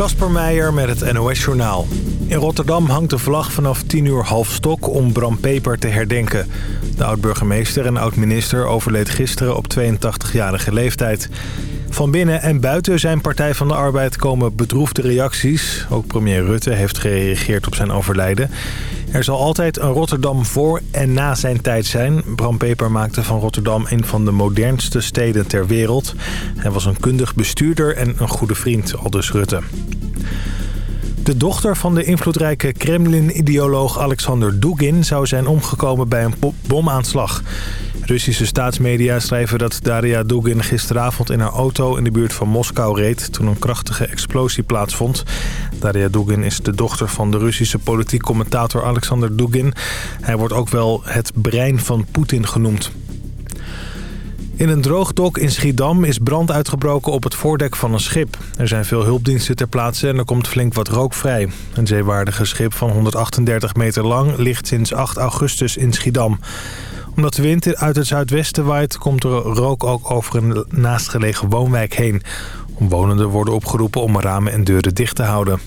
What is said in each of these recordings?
Kasper Meijer met het NOS-journaal. In Rotterdam hangt de vlag vanaf 10 uur half stok om Bram Peper te herdenken. De oud-burgemeester en oud-minister overleed gisteren op 82-jarige leeftijd. Van binnen en buiten zijn Partij van de Arbeid komen bedroefde reacties. Ook premier Rutte heeft gereageerd op zijn overlijden. Er zal altijd een Rotterdam voor en na zijn tijd zijn. Bram Peper maakte van Rotterdam een van de modernste steden ter wereld. Hij was een kundig bestuurder en een goede vriend, aldus Rutte. De dochter van de invloedrijke Kremlin-ideoloog Alexander Dugin... zou zijn omgekomen bij een bomaanslag. Russische staatsmedia schrijven dat Daria Dugin gisteravond in haar auto in de buurt van Moskou reed... toen een krachtige explosie plaatsvond. Daria Dugin is de dochter van de Russische politiek commentator Alexander Dugin. Hij wordt ook wel het brein van Poetin genoemd. In een droogdok in Schiedam is brand uitgebroken op het voordek van een schip. Er zijn veel hulpdiensten ter plaatse en er komt flink wat rook vrij. Een zeewaardige schip van 138 meter lang ligt sinds 8 augustus in Schiedam omdat de wind uit het zuidwesten waait, komt er rook ook over een naastgelegen woonwijk heen. Omwonenden worden opgeroepen om ramen en deuren dicht te houden.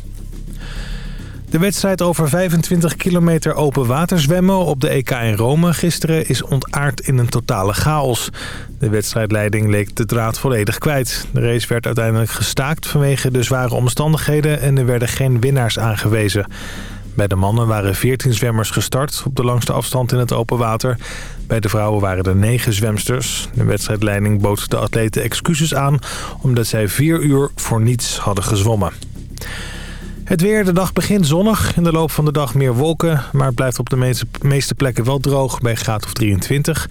De wedstrijd over 25 kilometer open water zwemmen op de EK in Rome gisteren is ontaard in een totale chaos. De wedstrijdleiding leek de draad volledig kwijt. De race werd uiteindelijk gestaakt vanwege de zware omstandigheden en er werden geen winnaars aangewezen. Bij de mannen waren 14 zwemmers gestart op de langste afstand in het open water. Bij de vrouwen waren er 9 zwemsters. De wedstrijdleiding bood de atleten excuses aan... omdat zij 4 uur voor niets hadden gezwommen. Het weer, de dag begint zonnig. In de loop van de dag meer wolken. Maar het blijft op de meeste, meeste plekken wel droog bij graad of 23.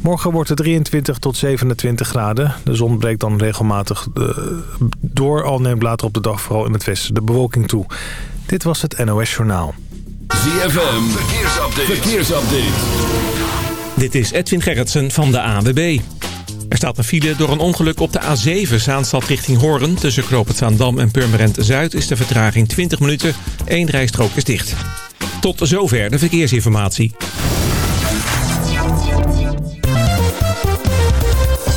Morgen wordt het 23 tot 27 graden. De zon breekt dan regelmatig uh, door. Al neemt later op de dag vooral in het westen de bewolking toe. Dit was het NOS Journaal. ZFM, verkeersupdate. verkeersupdate. Dit is Edwin Gerritsen van de AWB. Er staat een file door een ongeluk op de A7 Zaanstad richting Hoorn. Tussen Knoopend en Purmerend Zuid is de vertraging 20 minuten. Eén rijstrook is dicht. Tot zover de verkeersinformatie.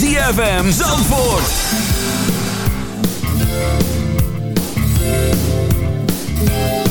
Just shine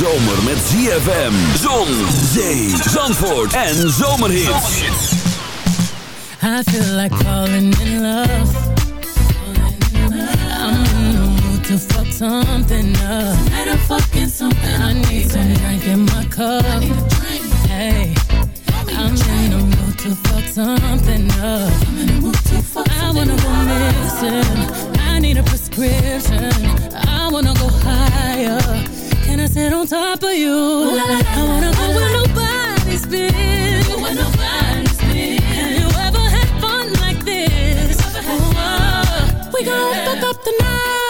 zomer met ZFM. Zon, zee, zandvoort en zomerhits. I feel like falling in love. I'm in fuck something up. I'm fucking something. I need some drink in my cup. Hey, I'm in the mood to fuck something up. I wanna go missing. I need a prescription. I wanna go higher Can I sit on top of you? Ooh, la, la, la, I wanna go where nobody's been. Go where nobody's been. Have you ever had fun like this? Oh, we gon' yeah. fuck up the night.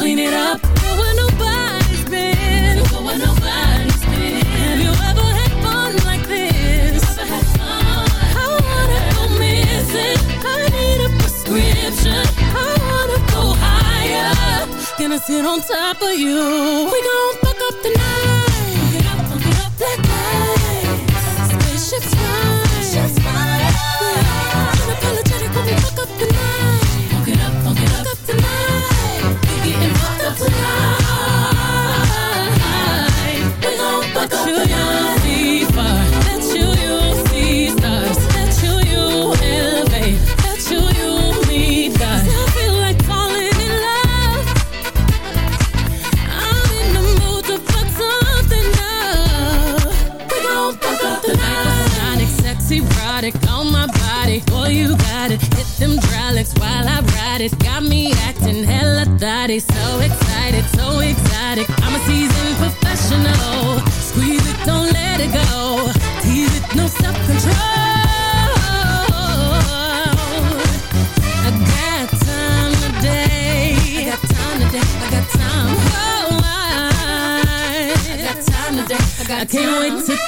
clean it up. Go where nobody's been. Go where nobody's been. Have you ever had fun like this? Have you ever Had fun like I wanna go missing. I need a prescription. I wanna go higher. Gonna sit on top of you. We gon' fuck up the night.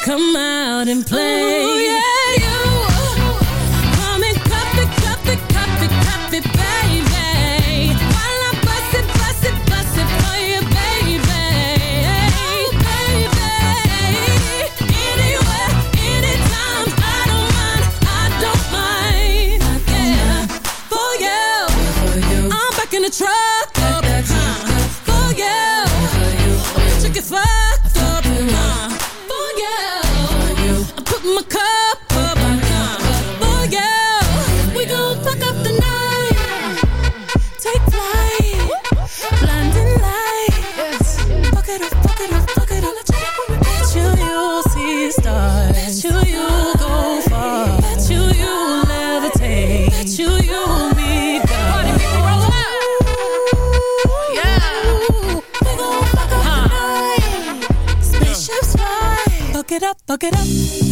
Come out and play. Hook it up.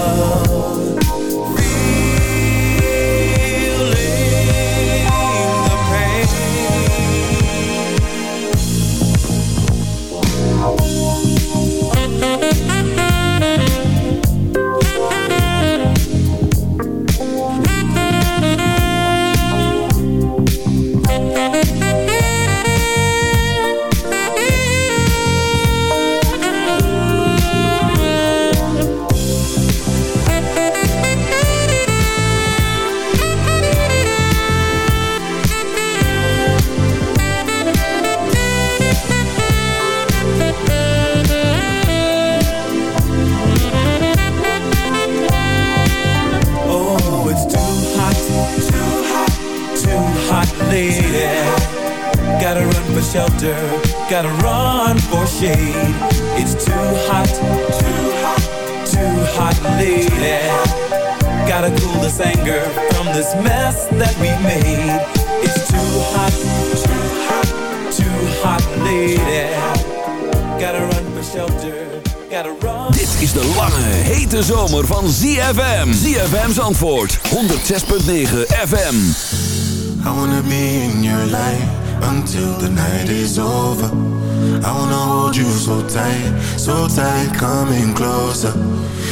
Gotta cool this anger from this mess that we made. It's too hot, too hot, too hot, lady. Gotta run for shelter. Dit is de lange, hete zomer van ZFM. ZFM's antwoord, 106.9 FM. I wanna be in your life. until the night is over. I wanna hold you so tight, so tight, coming closer.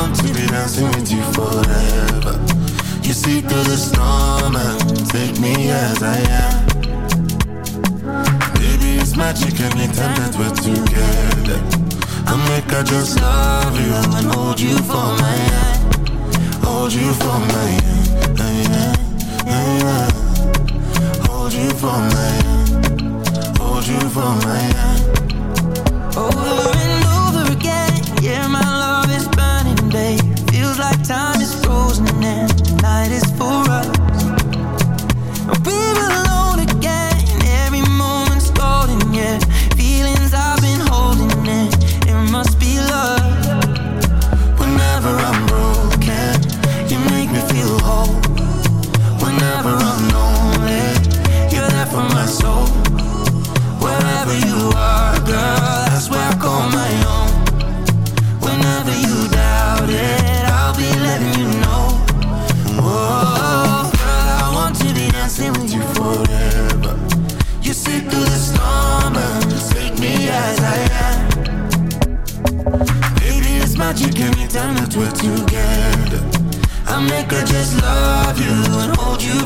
want to be dancing with you forever. You see through the storm and take me as I am. Baby, it's magic anytime that we're together. I make I just love you and hold you for my hand. Hold you for my hand. Hold you for my hand Hold you from my hand. Over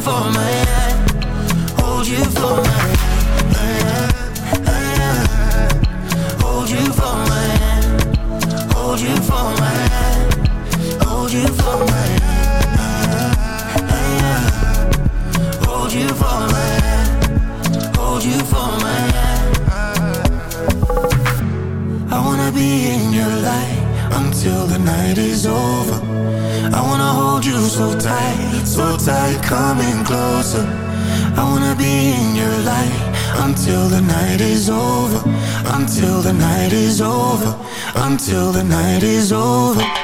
for my hand. Hold you for my hand you for my hold you for my. I wanna be in your light until the night is over. I wanna hold you so tight, so tight, coming closer. I wanna be in your light until the night is over, until the night is over, until the night is over.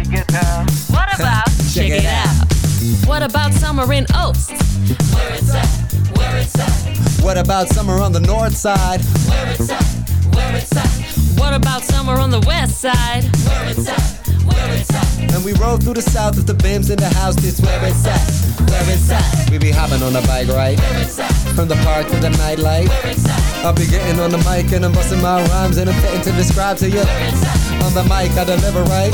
summer in Oaks? Where it's at, where it's at, What about summer on the north side? where it's at, where it's at, What about summer on the west side? where it's at, where it's at, And we roll through the south if the bims in the house. This where it's at, where it's at. We be hopping on a bike, right? From the park to the nightlife. I'll be getting on the mic and I'm busting my rhymes and I'm fitting to describe to you. On the mic, I deliver right.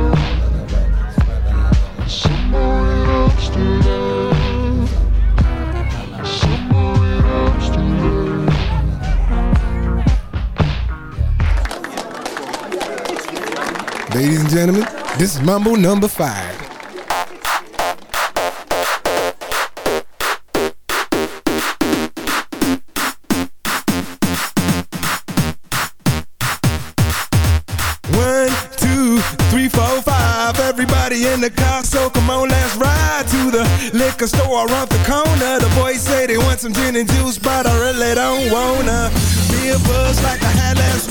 Ladies and gentlemen, this is Mambo number five. Liquor store around the corner. The boys say they want some gin and juice, but I really don't wanna be a buzz like I had last.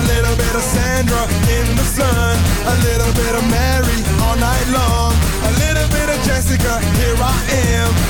A little bit of Sandra in the sun. A little bit of Mary all night long. A little bit of Jessica, here I am.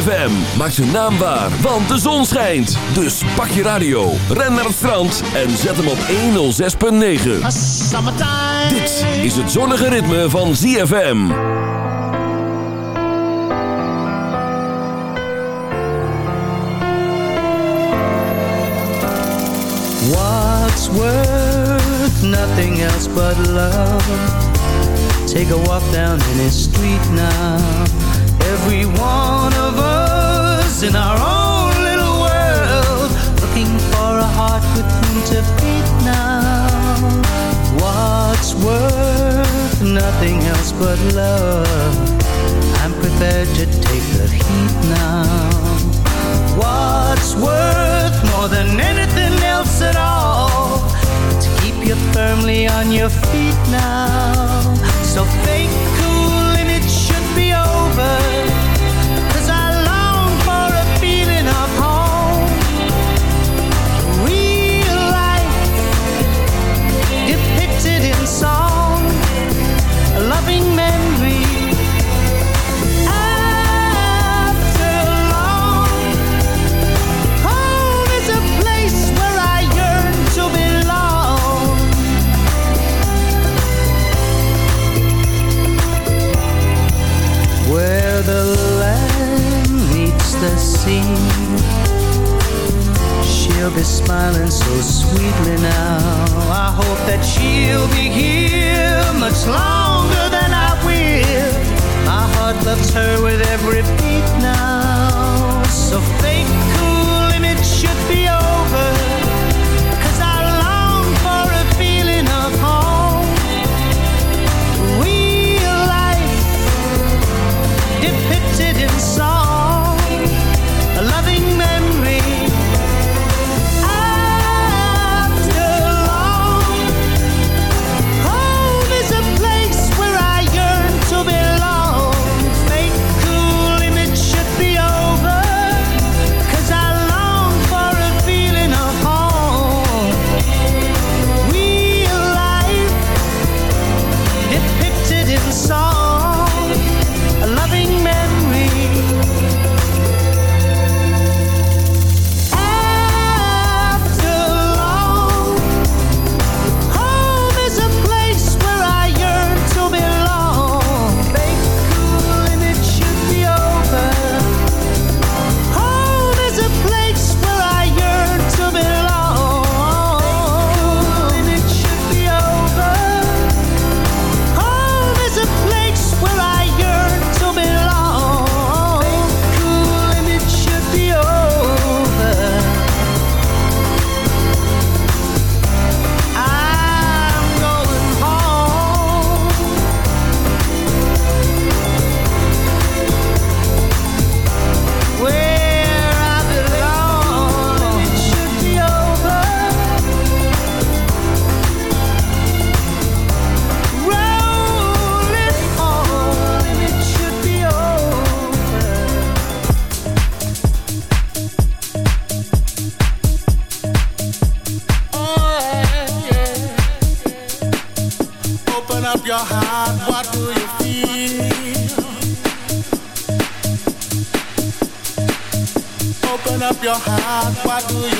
ZFM maakt zijn naam waar, want de zon schijnt. Dus pak je radio, ren naar het strand en zet hem op 106.9. Dit is het zonnige ritme van ZFM. What's worth nothing else but love? Take a walk down any street now. Every one of us in our own little world, looking for a heart with whom to beat now. What's worth nothing else but love? I'm prepared to take the heat now. What's worth more than anything else at all? To keep you firmly on your feet now. So fake cool and it should be over. A loving what do you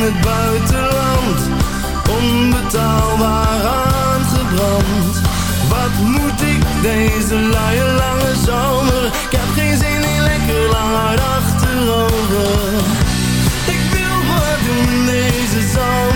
het buitenland. Onbetaalbaar aangebrand. Wat moet ik deze luie lange zomer? Ik heb geen zin in lekker langer achterover. Ik wil wat doen deze zomer.